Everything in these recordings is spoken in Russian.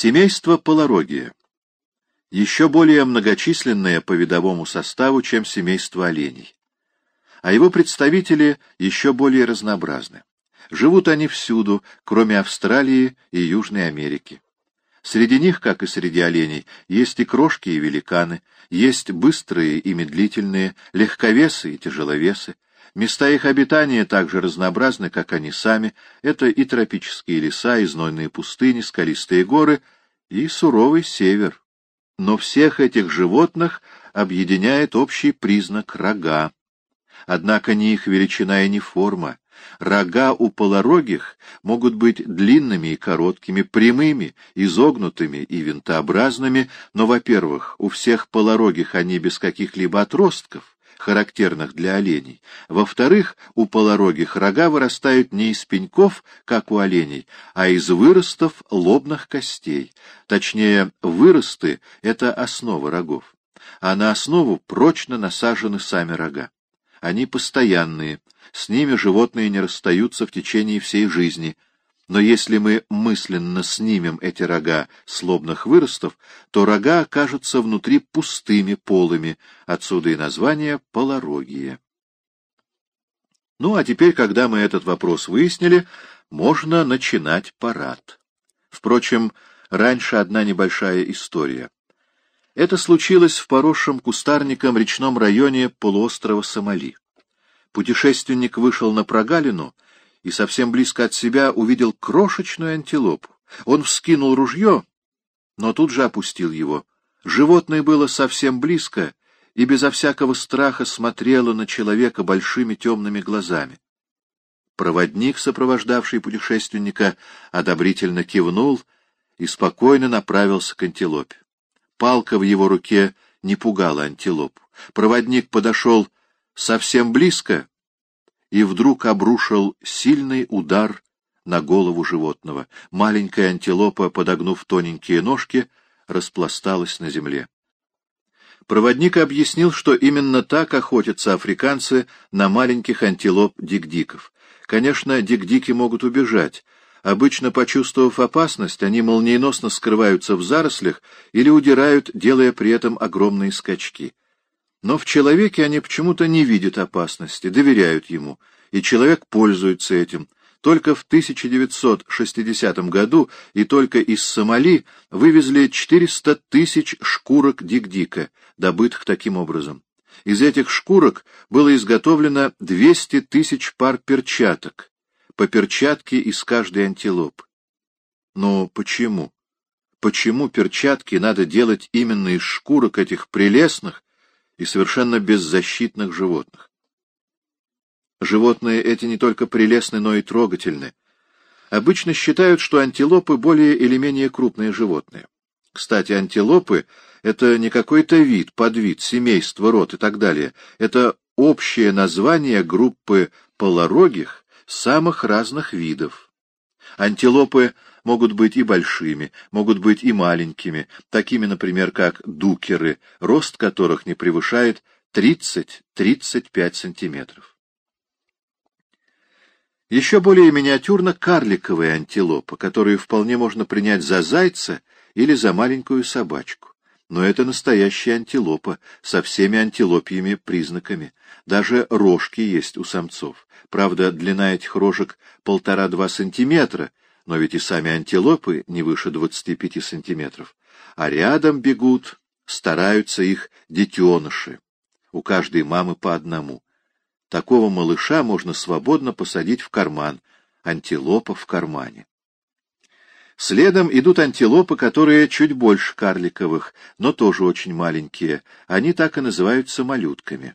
Семейство полорогия. Еще более многочисленное по видовому составу, чем семейство оленей. А его представители еще более разнообразны. Живут они всюду, кроме Австралии и Южной Америки. Среди них, как и среди оленей, есть и крошки, и великаны, есть быстрые и медлительные, легковесы и тяжеловесы. Места их обитания также разнообразны, как они сами. Это и тропические леса, и знойные пустыни, скалистые горы и суровый север. Но всех этих животных объединяет общий признак рога. Однако ни их величина и ни форма, Рога у полорогих могут быть длинными и короткими, прямыми, изогнутыми и винтообразными, но, во-первых, у всех полорогих они без каких-либо отростков, характерных для оленей. Во-вторых, у полорогих рога вырастают не из пеньков, как у оленей, а из выростов лобных костей. Точнее, выросты — это основа рогов, а на основу прочно насажены сами рога. Они постоянные, с ними животные не расстаются в течение всей жизни. Но если мы мысленно снимем эти рога с лобных выростов, то рога окажутся внутри пустыми, полыми, отсюда и название полорогие. Ну, а теперь, когда мы этот вопрос выяснили, можно начинать парад. Впрочем, раньше одна небольшая история. Это случилось в поросшем кустарником речном районе полуострова Сомали. Путешественник вышел на прогалину и совсем близко от себя увидел крошечную антилопу. Он вскинул ружье, но тут же опустил его. Животное было совсем близко и безо всякого страха смотрело на человека большими темными глазами. Проводник, сопровождавший путешественника, одобрительно кивнул и спокойно направился к антилопе. Палка в его руке не пугала антилопу. Проводник подошел совсем близко и вдруг обрушил сильный удар на голову животного. Маленькая антилопа, подогнув тоненькие ножки, распласталась на земле. Проводник объяснил, что именно так охотятся африканцы на маленьких антилоп дикдиков. Конечно, дикдики могут убежать, Обычно, почувствовав опасность, они молниеносно скрываются в зарослях или удирают, делая при этом огромные скачки. Но в человеке они почему-то не видят опасности, доверяют ему, и человек пользуется этим. Только в 1960 году и только из Сомали вывезли 400 тысяч шкурок дик-дика, добытых таким образом. Из этих шкурок было изготовлено 200 тысяч пар перчаток, по перчатке из каждой антилопы. Но почему? Почему перчатки надо делать именно из шкурок этих прелестных и совершенно беззащитных животных? Животные эти не только прелестны, но и трогательны. Обычно считают, что антилопы более или менее крупные животные. Кстати, антилопы — это не какой-то вид, подвид, семейство, род и так далее. Это общее название группы полорогих самых разных видов. Антилопы могут быть и большими, могут быть и маленькими, такими, например, как дукеры, рост которых не превышает 30-35 сантиметров. Еще более миниатюрна карликовая антилопа, которую вполне можно принять за зайца или за маленькую собачку. Но это настоящая антилопа, со всеми антилопьими признаками. Даже рожки есть у самцов. Правда, длина этих рожек полтора-два сантиметра, но ведь и сами антилопы не выше двадцати пяти сантиметров. А рядом бегут, стараются их детеныши. У каждой мамы по одному. Такого малыша можно свободно посадить в карман, антилопа в кармане. Следом идут антилопы, которые чуть больше карликовых, но тоже очень маленькие. Они так и называются малютками.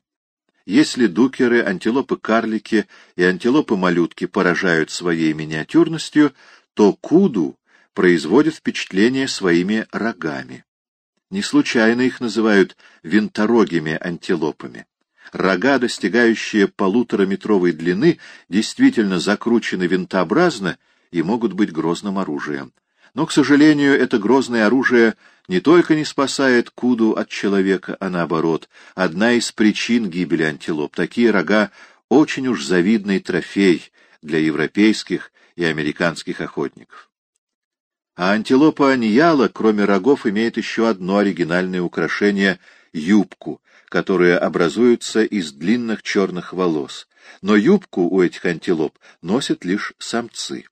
Если дукеры, антилопы-карлики и антилопы-малютки поражают своей миниатюрностью, то куду производит впечатление своими рогами. Не случайно их называют винторогими антилопами. Рога, достигающие полутораметровой длины, действительно закручены винтообразно и могут быть грозным оружием. Но, к сожалению, это грозное оружие не только не спасает Куду от человека, а наоборот, одна из причин гибели антилоп. Такие рога — очень уж завидный трофей для европейских и американских охотников. А антилопа нияла, кроме рогов, имеет еще одно оригинальное украшение — юбку, которая образуется из длинных черных волос. Но юбку у этих антилоп носят лишь самцы.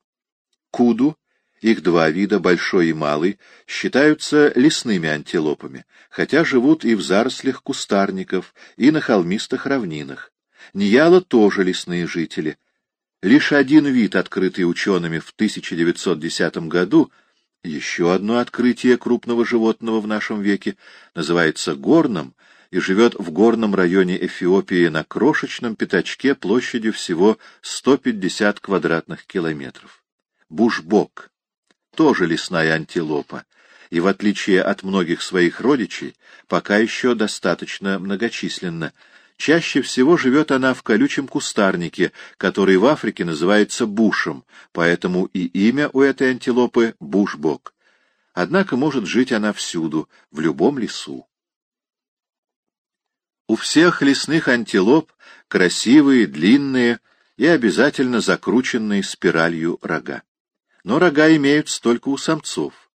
Куду, их два вида, большой и малый, считаются лесными антилопами, хотя живут и в зарослях кустарников, и на холмистых равнинах. Нияла тоже лесные жители. Лишь один вид, открытый учеными в 1910 году, еще одно открытие крупного животного в нашем веке, называется горным и живет в горном районе Эфиопии на крошечном пятачке площадью всего 150 квадратных километров. Бушбок, тоже лесная антилопа, и, в отличие от многих своих родичей, пока еще достаточно многочисленна, Чаще всего живет она в колючем кустарнике, который в Африке называется бушем, поэтому и имя у этой антилопы — бушбок. Однако может жить она всюду, в любом лесу. У всех лесных антилоп красивые, длинные и обязательно закрученные спиралью рога. Но рога имеются только у самцов.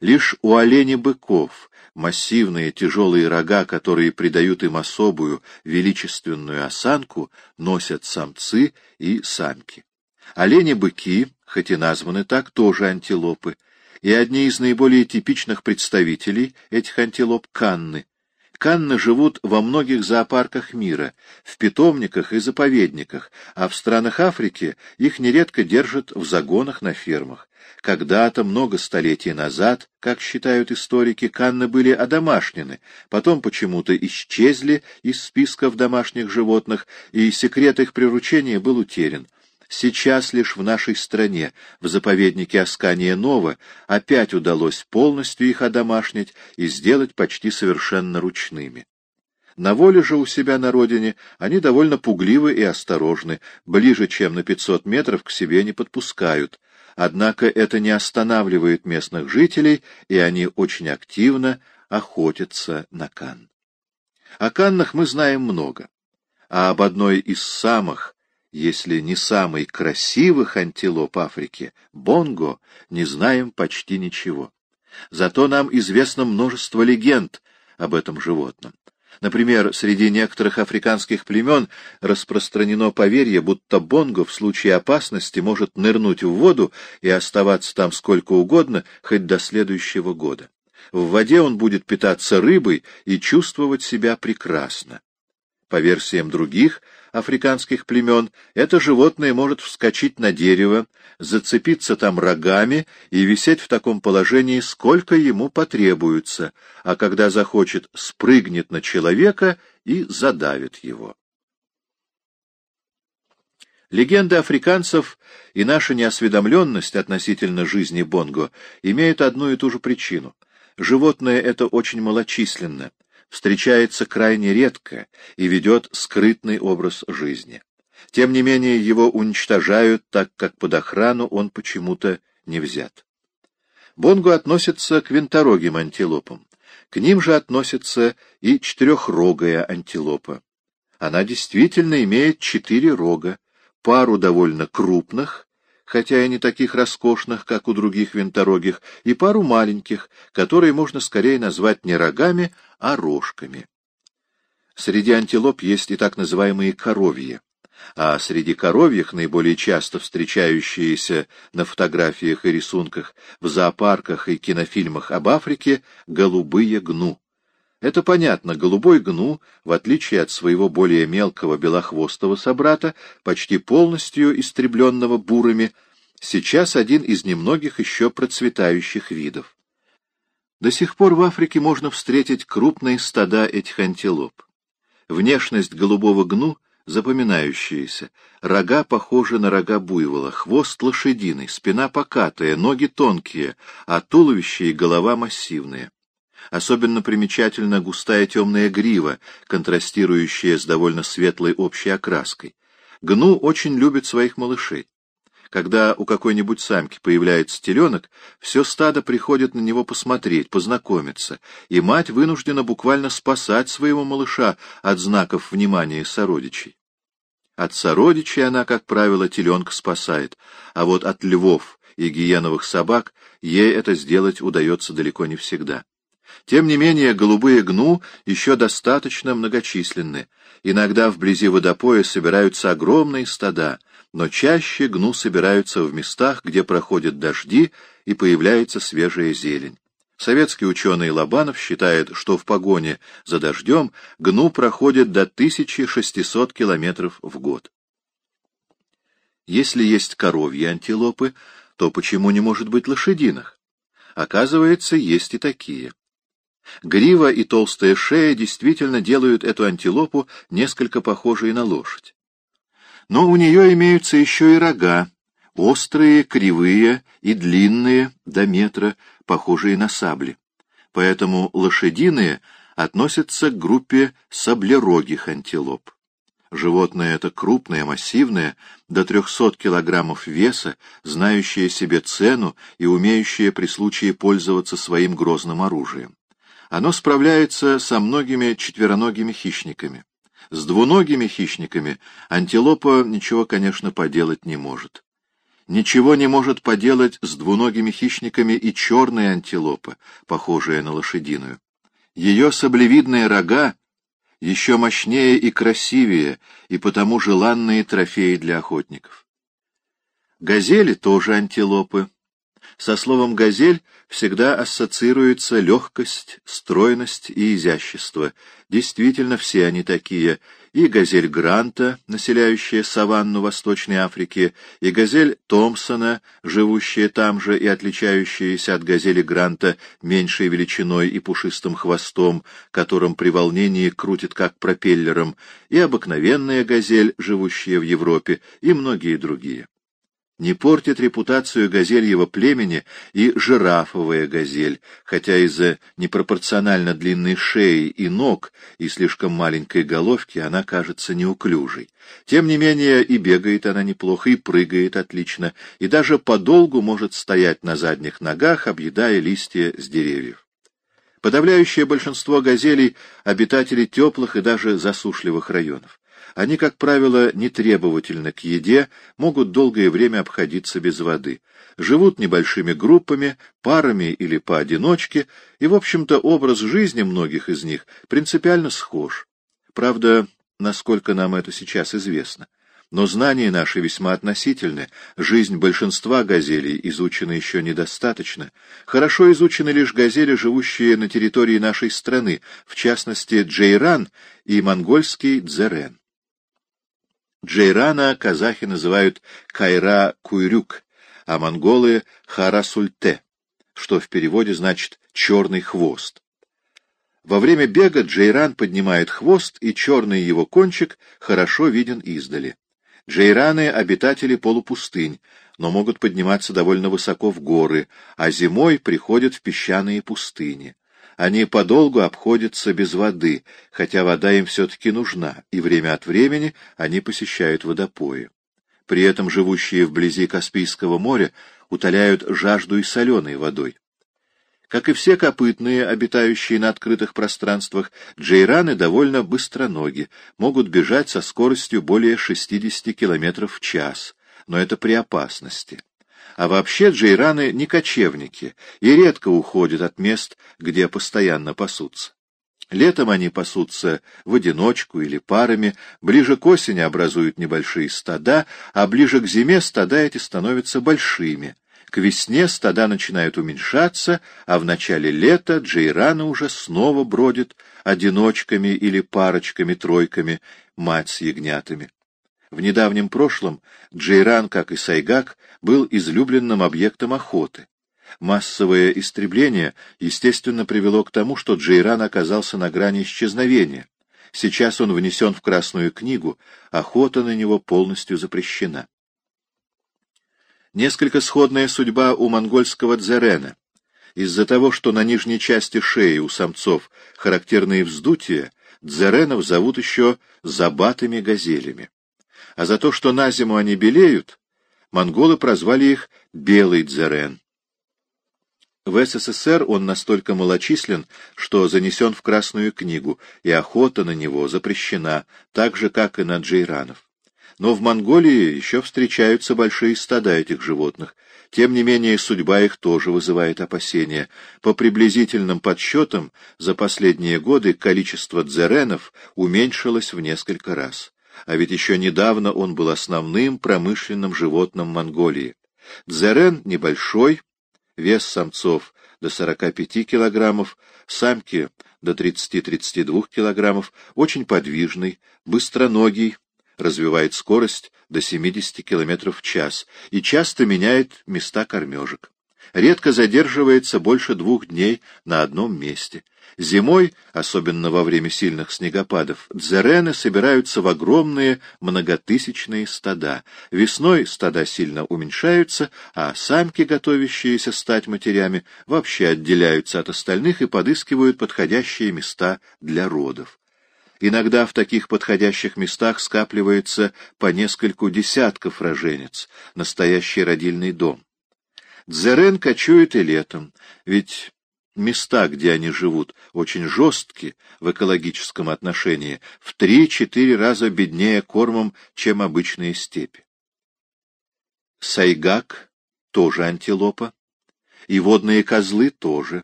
Лишь у оленей-быков массивные тяжелые рога, которые придают им особую величественную осанку, носят самцы и самки. Олени-быки, хоть и названы так, тоже антилопы, и одни из наиболее типичных представителей этих антилоп — канны. Канны живут во многих зоопарках мира, в питомниках и заповедниках, а в странах Африки их нередко держат в загонах на фермах. Когда-то, много столетий назад, как считают историки, канны были одомашнены, потом почему-то исчезли из списков домашних животных, и секрет их приручения был утерян. Сейчас лишь в нашей стране, в заповеднике Аскания Нова, опять удалось полностью их одомашнить и сделать почти совершенно ручными. На воле же у себя на родине они довольно пугливы и осторожны, ближе, чем на 500 метров, к себе не подпускают. Однако это не останавливает местных жителей, и они очень активно охотятся на кан. О каннах мы знаем много, а об одной из самых, если не самой красивых антилоп Африки, бонго, не знаем почти ничего. Зато нам известно множество легенд об этом животном. Например, среди некоторых африканских племен распространено поверье, будто Бонго в случае опасности может нырнуть в воду и оставаться там сколько угодно, хоть до следующего года. В воде он будет питаться рыбой и чувствовать себя прекрасно. По версиям других африканских племен, это животное может вскочить на дерево, зацепиться там рогами и висеть в таком положении, сколько ему потребуется, а когда захочет, спрыгнет на человека и задавит его. Легенды африканцев и наша неосведомленность относительно жизни Бонго имеют одну и ту же причину. Животное это очень малочисленно — встречается крайне редко и ведет скрытный образ жизни. Тем не менее его уничтожают, так как под охрану он почему-то не взят. Бонго относится к винторогим антилопам. К ним же относится и четырехрогая антилопа. Она действительно имеет четыре рога, пару довольно крупных, хотя и не таких роскошных, как у других винторогих, и пару маленьких, которые можно скорее назвать не рогами, а рожками. Среди антилоп есть и так называемые коровьи, а среди коровьих, наиболее часто встречающиеся на фотографиях и рисунках в зоопарках и кинофильмах об Африке, голубые гну. Это понятно, голубой гну, в отличие от своего более мелкого белохвостого собрата, почти полностью истребленного бурами, сейчас один из немногих еще процветающих видов. До сих пор в Африке можно встретить крупные стада этих антилоп. Внешность голубого гну запоминающаяся, рога похожи на рога буйвола, хвост лошадиный, спина покатая, ноги тонкие, а туловище и голова массивные. Особенно примечательна густая темная грива, контрастирующая с довольно светлой общей окраской. Гну очень любит своих малышей. Когда у какой-нибудь самки появляется теленок, все стадо приходит на него посмотреть, познакомиться, и мать вынуждена буквально спасать своего малыша от знаков внимания сородичей. От сородичей она, как правило, теленка спасает, а вот от львов и гиеновых собак, ей это сделать удается далеко не всегда. Тем не менее, голубые гну еще достаточно многочисленны. Иногда вблизи водопоя собираются огромные стада, но чаще гну собираются в местах, где проходят дожди и появляется свежая зелень. Советский ученый Лобанов считает, что в погоне за дождем гну проходит до 1600 километров в год. Если есть коровьи антилопы, то почему не может быть лошадиных? Оказывается, есть и такие. Грива и толстая шея действительно делают эту антилопу несколько похожей на лошадь. Но у нее имеются еще и рога, острые, кривые и длинные до метра, похожие на сабли. Поэтому лошадиные относятся к группе саблерогих антилоп. Животное это крупное, массивное, до 300 килограммов веса, знающее себе цену и умеющее при случае пользоваться своим грозным оружием. Оно справляется со многими четвероногими хищниками. С двуногими хищниками антилопа ничего, конечно, поделать не может. Ничего не может поделать с двуногими хищниками и черная антилопа, похожая на лошадиную. Ее саблевидные рога еще мощнее и красивее, и потому желанные трофеи для охотников. Газели тоже антилопы, со словом «газель» всегда ассоциируется легкость, стройность и изящество. Действительно, все они такие. И газель Гранта, населяющая саванну Восточной Африки, и газель Томпсона, живущая там же и отличающаяся от газели Гранта меньшей величиной и пушистым хвостом, которым при волнении крутит как пропеллером, и обыкновенная газель, живущая в Европе, и многие другие не портит репутацию газельего племени и жирафовая газель, хотя из-за непропорционально длинной шеи и ног и слишком маленькой головки она кажется неуклюжей. Тем не менее и бегает она неплохо, и прыгает отлично, и даже подолгу может стоять на задних ногах, объедая листья с деревьев. Подавляющее большинство газелей — обитатели теплых и даже засушливых районов. Они, как правило, не требовательны к еде, могут долгое время обходиться без воды, живут небольшими группами, парами или поодиночке, и, в общем-то, образ жизни многих из них принципиально схож. Правда, насколько нам это сейчас известно. Но знания наши весьма относительны, жизнь большинства газелей изучена еще недостаточно. Хорошо изучены лишь газели, живущие на территории нашей страны, в частности Джейран и монгольский Дзерен. Джейрана казахи называют Кайра-Куйрюк, а монголы — Харасульте, что в переводе значит «черный хвост». Во время бега Джейран поднимает хвост, и черный его кончик хорошо виден издали. Джейраны — обитатели полупустынь, но могут подниматься довольно высоко в горы, а зимой приходят в песчаные пустыни. Они подолгу обходятся без воды, хотя вода им все-таки нужна, и время от времени они посещают водопои. При этом живущие вблизи Каспийского моря утоляют жажду и соленой водой. Как и все копытные, обитающие на открытых пространствах, джейраны довольно быстроноги, могут бежать со скоростью более 60 км в час, но это при опасности. А вообще джейраны не кочевники и редко уходят от мест, где постоянно пасутся. Летом они пасутся в одиночку или парами, ближе к осени образуют небольшие стада, а ближе к зиме стада эти становятся большими. К весне стада начинают уменьшаться, а в начале лета джейраны уже снова бродят одиночками или парочками-тройками, мать с ягнятами. В недавнем прошлом Джейран, как и Сайгак, был излюбленным объектом охоты. Массовое истребление, естественно, привело к тому, что Джейран оказался на грани исчезновения. Сейчас он внесен в Красную книгу, охота на него полностью запрещена. Несколько сходная судьба у монгольского дзерена. Из-за того, что на нижней части шеи у самцов характерные вздутия, дзеренов зовут еще забатыми газелями а за то, что на зиму они белеют, монголы прозвали их «белый дзерен». В СССР он настолько малочислен, что занесен в Красную книгу, и охота на него запрещена, так же, как и на джейранов. Но в Монголии еще встречаются большие стада этих животных. Тем не менее, судьба их тоже вызывает опасения. По приблизительным подсчетам, за последние годы количество дзеренов уменьшилось в несколько раз. А ведь еще недавно он был основным промышленным животным Монголии. Дзерен небольшой, вес самцов до 45 килограммов, самки до 30-32 килограммов, очень подвижный, быстроногий, развивает скорость до 70 км в час и часто меняет места кормежек. Редко задерживается больше двух дней на одном месте. Зимой, особенно во время сильных снегопадов, дзерены собираются в огромные многотысячные стада. Весной стада сильно уменьшаются, а самки, готовящиеся стать матерями, вообще отделяются от остальных и подыскивают подходящие места для родов. Иногда в таких подходящих местах скапливается по нескольку десятков роженец, настоящий родильный дом. Дзерен кочует и летом, ведь места, где они живут, очень жесткие в экологическом отношении, в три-четыре раза беднее кормом, чем обычные степи. Сайгак — тоже антилопа, и водные козлы тоже.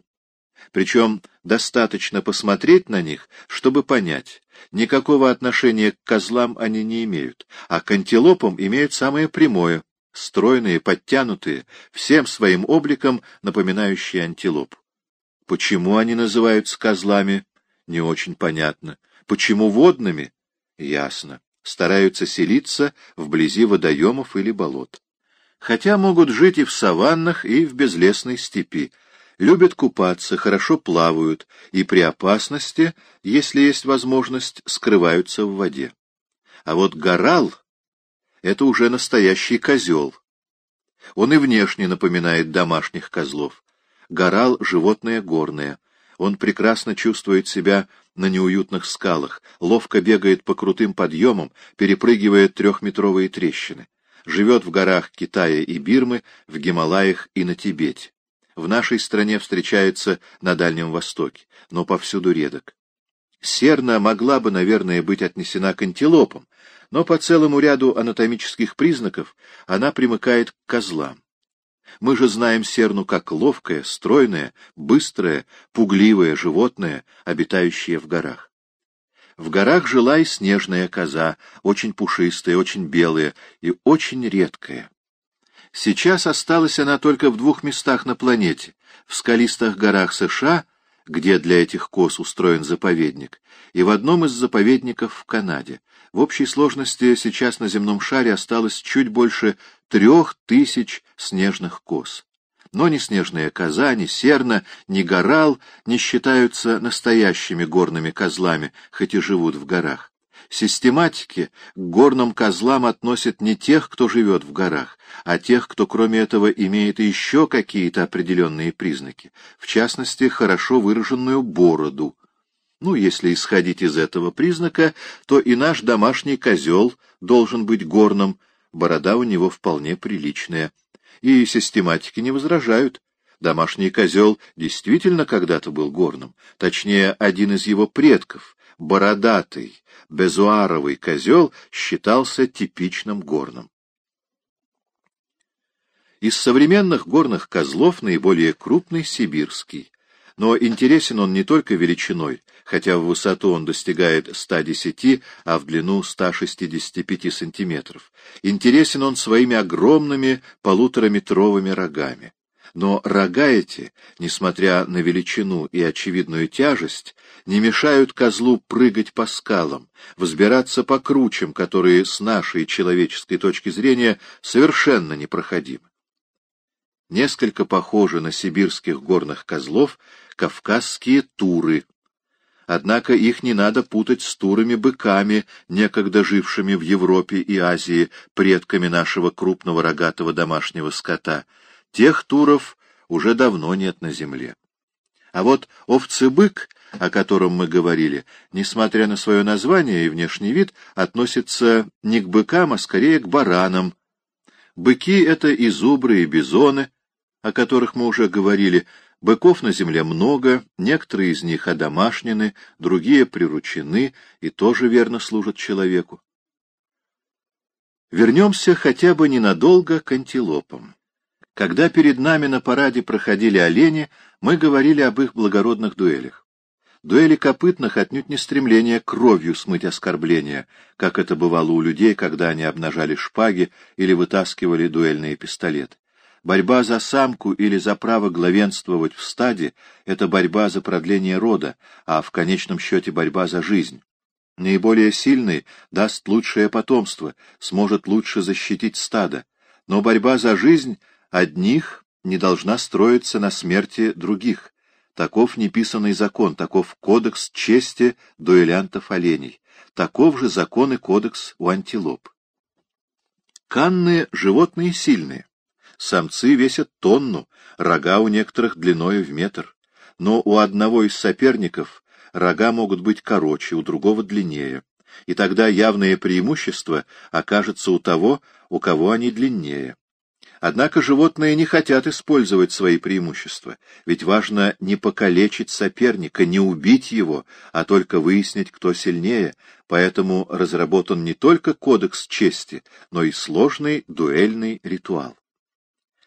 Причем достаточно посмотреть на них, чтобы понять, никакого отношения к козлам они не имеют, а к антилопам имеют самое прямое, стройные, подтянутые, всем своим обликом напоминающие антилоп. Почему они называются козлами, не очень понятно. Почему водными? Ясно. Стараются селиться вблизи водоемов или болот. Хотя могут жить и в саваннах, и в безлесной степи, любят купаться, хорошо плавают и при опасности, если есть возможность, скрываются в воде. А вот горал — это уже настоящий козел. Он и внешне напоминает домашних козлов. Горал — животное горное. Он прекрасно чувствует себя на неуютных скалах, ловко бегает по крутым подъемам, перепрыгивая трехметровые трещины. Живет в горах Китая и Бирмы, в Гималаях и на Тибете в нашей стране встречается на Дальнем Востоке, но повсюду редок. Серна могла бы, наверное, быть отнесена к антилопам, но по целому ряду анатомических признаков она примыкает к козлам. Мы же знаем серну как ловкое, стройное, быстрое, пугливое животное, обитающее в горах. В горах жила и снежная коза, очень пушистая, очень белая и очень редкая. Сейчас осталась она только в двух местах на планете — в скалистых горах США, где для этих коз устроен заповедник, и в одном из заповедников в Канаде. В общей сложности сейчас на земном шаре осталось чуть больше трех тысяч снежных коз. Но ни снежная коза, ни серна, ни горал не считаются настоящими горными козлами, хоть и живут в горах. Систематики к горным козлам относят не тех, кто живет в горах, а тех, кто кроме этого имеет еще какие-то определенные признаки, в частности, хорошо выраженную бороду. Ну, если исходить из этого признака, то и наш домашний козел должен быть горным, борода у него вполне приличная. И систематики не возражают. Домашний козел действительно когда-то был горным, точнее, один из его предков, бородатый, безуаровый козел считался типичным горным. Из современных горных козлов наиболее крупный сибирский, но интересен он не только величиной, хотя в высоту он достигает 110, а в длину 165 сантиметров. Интересен он своими огромными полутораметровыми рогами. Но рога эти, несмотря на величину и очевидную тяжесть, не мешают козлу прыгать по скалам, взбираться по кручам, которые с нашей человеческой точки зрения совершенно непроходимы. Несколько похожи на сибирских горных козлов кавказские туры. Однако их не надо путать с турами-быками, некогда жившими в Европе и Азии, предками нашего крупного рогатого домашнего скота — Тех туров уже давно нет на земле. А вот овцебык, о котором мы говорили, несмотря на свое название и внешний вид, относится не к быкам, а скорее к баранам. Быки — это и зубры, и бизоны, о которых мы уже говорили. Быков на земле много, некоторые из них одомашнены, другие приручены и тоже верно служат человеку. Вернемся хотя бы ненадолго к антилопам. Когда перед нами на параде проходили олени, мы говорили об их благородных дуэлях. Дуэли копытных отнюдь не стремление кровью смыть оскорбления, как это бывало у людей, когда они обнажали шпаги или вытаскивали дуэльные пистолеты. Борьба за самку или за право главенствовать в стаде — это борьба за продление рода, а в конечном счете борьба за жизнь. Наиболее сильный даст лучшее потомство, сможет лучше защитить стадо, но борьба за жизнь одних не должна строиться на смерти других. Таков неписанный закон, таков кодекс чести дуэлянтов оленей, таков же закон и кодекс у антилоп. Канны — животные сильные. Самцы весят тонну, рога у некоторых длиною в метр. Но у одного из соперников рога могут быть короче, у другого длиннее. И тогда явное преимущество окажется у того, у кого они длиннее. Однако животные не хотят использовать свои преимущества, ведь важно не покалечить соперника, не убить его, а только выяснить, кто сильнее, поэтому разработан не только кодекс чести, но и сложный дуэльный ритуал.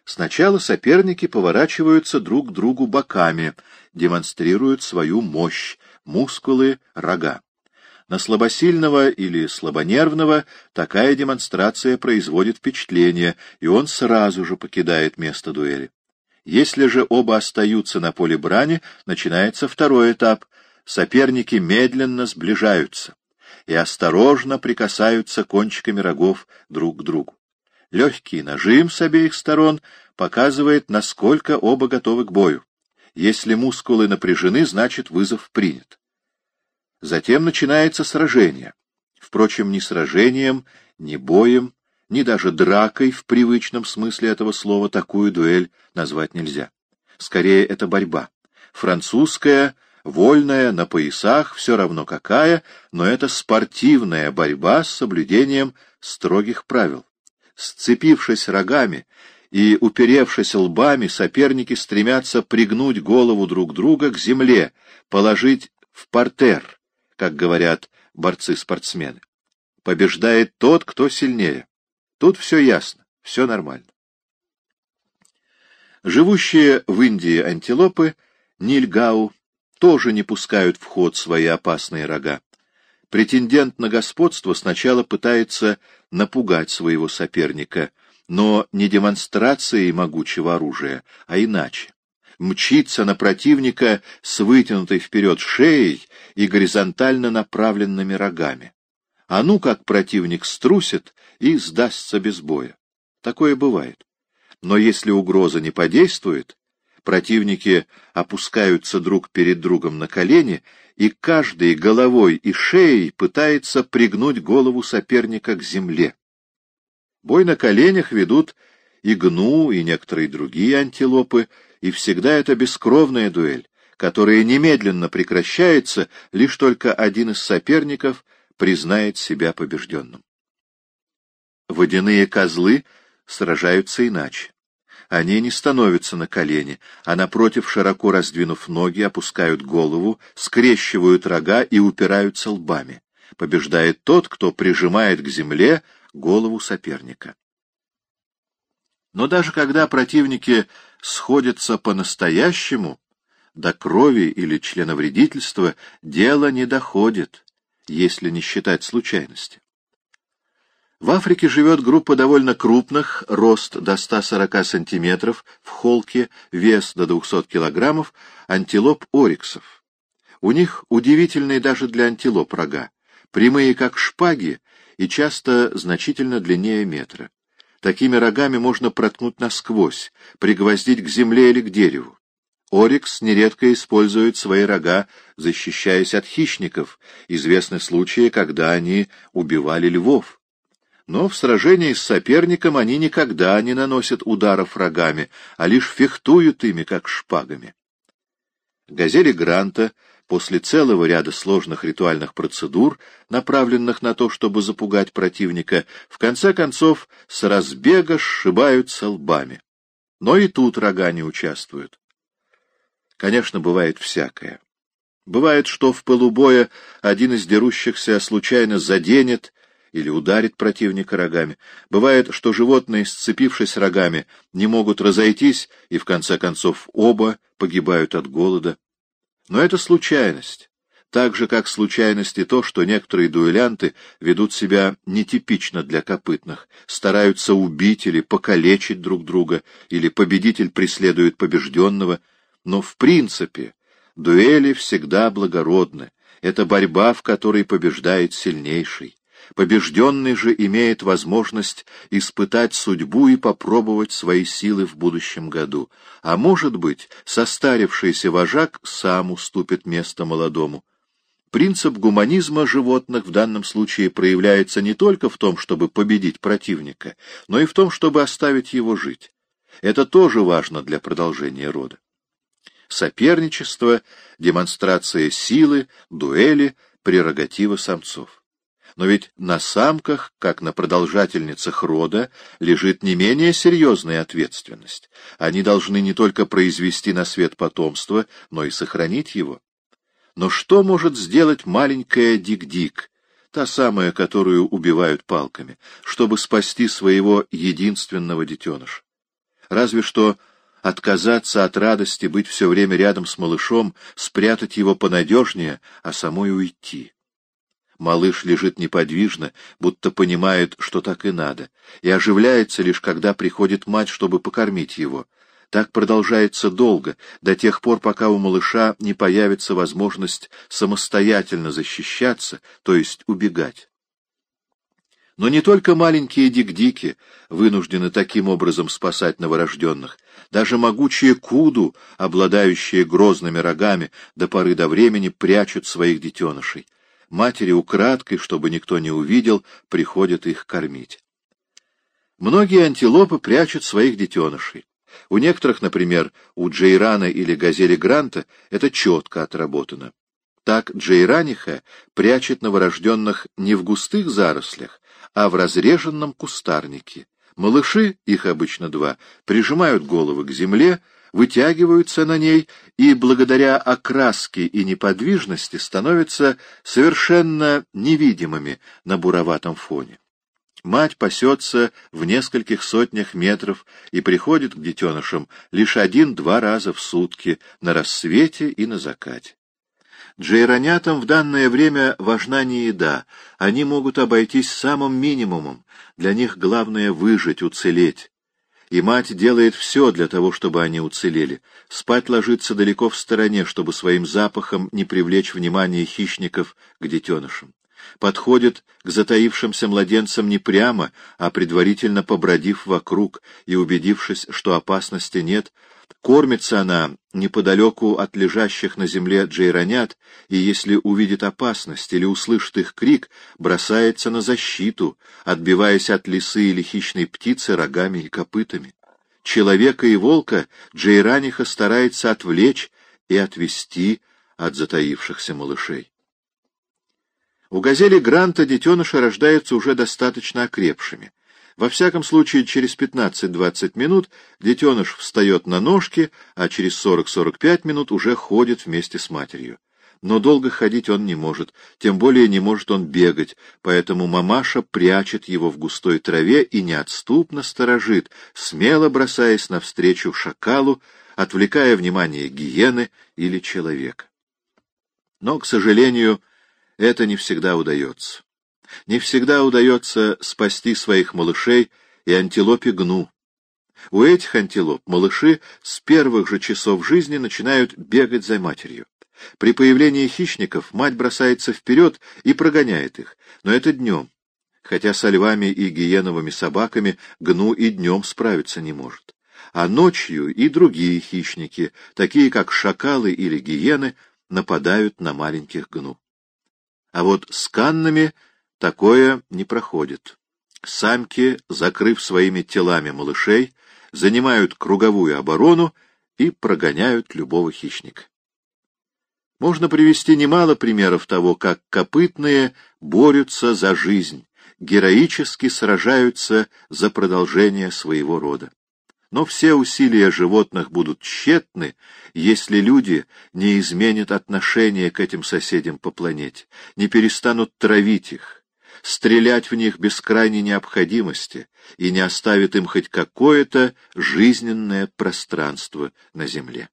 Сначала соперники поворачиваются друг к другу боками, демонстрируют свою мощь, мускулы, рога. На слабосильного или слабонервного такая демонстрация производит впечатление, и он сразу же покидает место дуэли. Если же оба остаются на поле брани, начинается второй этап. Соперники медленно сближаются и осторожно прикасаются кончиками рогов друг к другу. Легкий нажим с обеих сторон показывает, насколько оба готовы к бою. Если мускулы напряжены, значит вызов принят. Затем начинается сражение. Впрочем, ни сражением, ни боем, ни даже дракой в привычном смысле этого слова такую дуэль назвать нельзя. Скорее, это борьба. Французская, вольная, на поясах, все равно какая, но это спортивная борьба с соблюдением строгих правил. Сцепившись рогами и уперевшись лбами, соперники стремятся пригнуть голову друг друга к земле, положить в портер, как говорят борцы-спортсмены. Побеждает тот, кто сильнее. Тут все ясно, все нормально. Живущие в Индии антилопы, нильгау, тоже не пускают в ход свои опасные рога. Претендент на господство сначала пытается напугать своего соперника, но не демонстрацией могучего оружия, а иначе. Мчится на противника с вытянутой вперед шеей и горизонтально направленными рогами. А ну как противник струсит и сдастся без боя. Такое бывает. Но если угроза не подействует, Противники опускаются друг перед другом на колени, и каждый головой и шеей пытается пригнуть голову соперника к земле. Бой на коленях ведут и гну, и некоторые другие антилопы, и всегда это бескровная дуэль, которая немедленно прекращается, лишь только один из соперников признает себя побежденным. Водяные козлы сражаются иначе. Они не становятся на колени, а напротив, широко раздвинув ноги, опускают голову, скрещивают рога и упираются лбами. Побеждает тот, кто прижимает к земле голову соперника. Но даже когда противники сходятся по-настоящему, до крови или членовредительства дело не доходит, если не считать случайности. В Африке живет группа довольно крупных, рост до 140 сантиметров, в холке, вес до 200 килограммов, антилоп ориксов. У них удивительные даже для антилоп рога, прямые как шпаги и часто значительно длиннее метра. Такими рогами можно проткнуть насквозь, пригвоздить к земле или к дереву. Орикс нередко использует свои рога, защищаясь от хищников. Известны случаи, когда они убивали львов но в сражении с соперником они никогда не наносят ударов рогами, а лишь фехтуют ими, как шпагами. Газели Гранта после целого ряда сложных ритуальных процедур, направленных на то, чтобы запугать противника, в конце концов с разбега сшибаются лбами. Но и тут рога не участвуют. Конечно, бывает всякое. Бывает, что в полубоя один из дерущихся случайно заденет или ударит противника рогами. Бывает, что животные, сцепившись рогами, не могут разойтись, и в конце концов оба погибают от голода. Но это случайность. Так же, как случайность и то, что некоторые дуэлянты ведут себя нетипично для копытных, стараются убить или покалечить друг друга, или победитель преследует побежденного. Но в принципе дуэли всегда благородны. Это борьба, в которой побеждает сильнейший. Побежденный же имеет возможность испытать судьбу и попробовать свои силы в будущем году. А может быть, состарившийся вожак сам уступит место молодому. Принцип гуманизма животных в данном случае проявляется не только в том, чтобы победить противника, но и в том, чтобы оставить его жить. Это тоже важно для продолжения рода. Соперничество, демонстрация силы, дуэли — прерогатива самцов. Но ведь на самках, как на продолжательницах рода, лежит не менее серьезная ответственность. Они должны не только произвести на свет потомство, но и сохранить его. Но что может сделать маленькая Дик-Дик, та самая, которую убивают палками, чтобы спасти своего единственного детеныша? Разве что отказаться от радости быть все время рядом с малышом, спрятать его понадежнее, а самой уйти. Малыш лежит неподвижно, будто понимает, что так и надо, и оживляется лишь, когда приходит мать, чтобы покормить его. Так продолжается долго, до тех пор, пока у малыша не появится возможность самостоятельно защищаться, то есть убегать. Но не только маленькие дик-дики вынуждены таким образом спасать новорожденных. Даже могучие куду, обладающие грозными рогами, до поры до времени прячут своих детенышей. Матери украдкой, чтобы никто не увидел, приходят их кормить. Многие антилопы прячут своих детенышей. У некоторых, например, у Джейрана или Газели Гранта, это четко отработано. Так Джейраниха прячет новорожденных не в густых зарослях, а в разреженном кустарнике. Малыши, их обычно два, прижимают головы к земле, вытягиваются на ней и, благодаря окраске и неподвижности, становятся совершенно невидимыми на буроватом фоне. Мать пасется в нескольких сотнях метров и приходит к детенышам лишь один-два раза в сутки, на рассвете и на закате. Джейронятам в данное время важна не еда, они могут обойтись самым минимумом, для них главное выжить, уцелеть. И мать делает все для того, чтобы они уцелели. Спать ложится далеко в стороне, чтобы своим запахом не привлечь внимание хищников к детенышам. Подходит к затаившимся младенцам не прямо, а предварительно побродив вокруг и убедившись, что опасности нет, Кормится она неподалеку от лежащих на земле джейронят, и если увидит опасность или услышит их крик, бросается на защиту, отбиваясь от лисы или хищной птицы рогами и копытами. Человека и волка джейраниха старается отвлечь и отвести от затаившихся малышей. У газели Гранта детеныши рождаются уже достаточно окрепшими. Во всяком случае, через 15-20 минут детеныш встает на ножки, а через 40-45 минут уже ходит вместе с матерью. Но долго ходить он не может, тем более не может он бегать, поэтому мамаша прячет его в густой траве и неотступно сторожит, смело бросаясь навстречу шакалу, отвлекая внимание гиены или человека. Но, к сожалению, это не всегда удается. Не всегда удается спасти своих малышей и антилопе гну. У этих антилоп малыши с первых же часов жизни начинают бегать за матерью. При появлении хищников мать бросается вперед и прогоняет их, но это днем, хотя со львами и гиеновыми собаками гну и днем справиться не может. А ночью и другие хищники, такие как шакалы или гиены, нападают на маленьких гну. А вот с каннами Такое не проходит. Самки, закрыв своими телами малышей, занимают круговую оборону и прогоняют любого хищника. Можно привести немало примеров того, как копытные борются за жизнь, героически сражаются за продолжение своего рода. Но все усилия животных будут тщетны, если люди не изменят отношение к этим соседям по планете, не перестанут травить их, стрелять в них без крайней необходимости и не оставит им хоть какое-то жизненное пространство на земле.